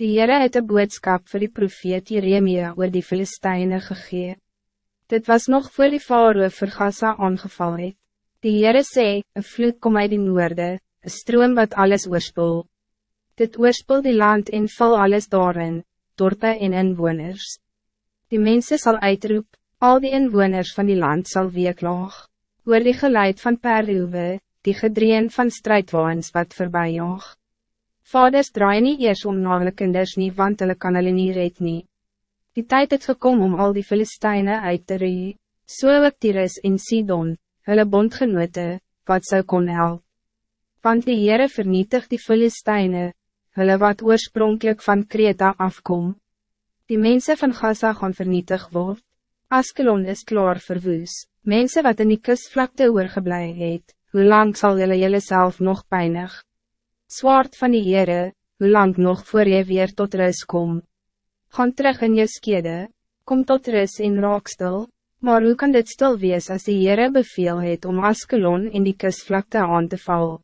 Die Heere het een boodskap voor die profeet Jeremia oor die Filisteine gegee. Dit was nog voor die faroe vir Gaza aangeval het. Die Heere sê, een vloed kom uit die noorde, een stroom wat alles oorspoel. Dit oorspoel die land en val alles daarin, dorpe en inwoners. Die mensen zal uitroep, al die inwoners van die land zal weeklaag. Oor die geluid van perruwe, die gedreen van strijdwaans wat voorbij jaag. Vaders draai nie eers om na hulle kinders nie, want hulle kan hulle nie red nie. Die tijd het gekom om al die Filisteine uit te ree, so ook Tyrus en Sidon, hulle bondgenote, wat zou kon help. Want die Heere vernietig die Filisteine, hulle wat oorspronkelijk van Kreta afkom. Die mensen van Gaza gaan vernietig word. Askelon is klaar verwoes, mensen wat in die kusvlakte oorgeblij het, hoe lang zal jullie jullie zelf nog pijnig? Zwaard van die Heere, hoe lang nog voor je weer tot rust kom? Gaan terug in je skede, kom tot rust in raakstil, maar hoe kan dit stil wees als die Heere beveel het om Askelon in die kusvlakte aan te vallen?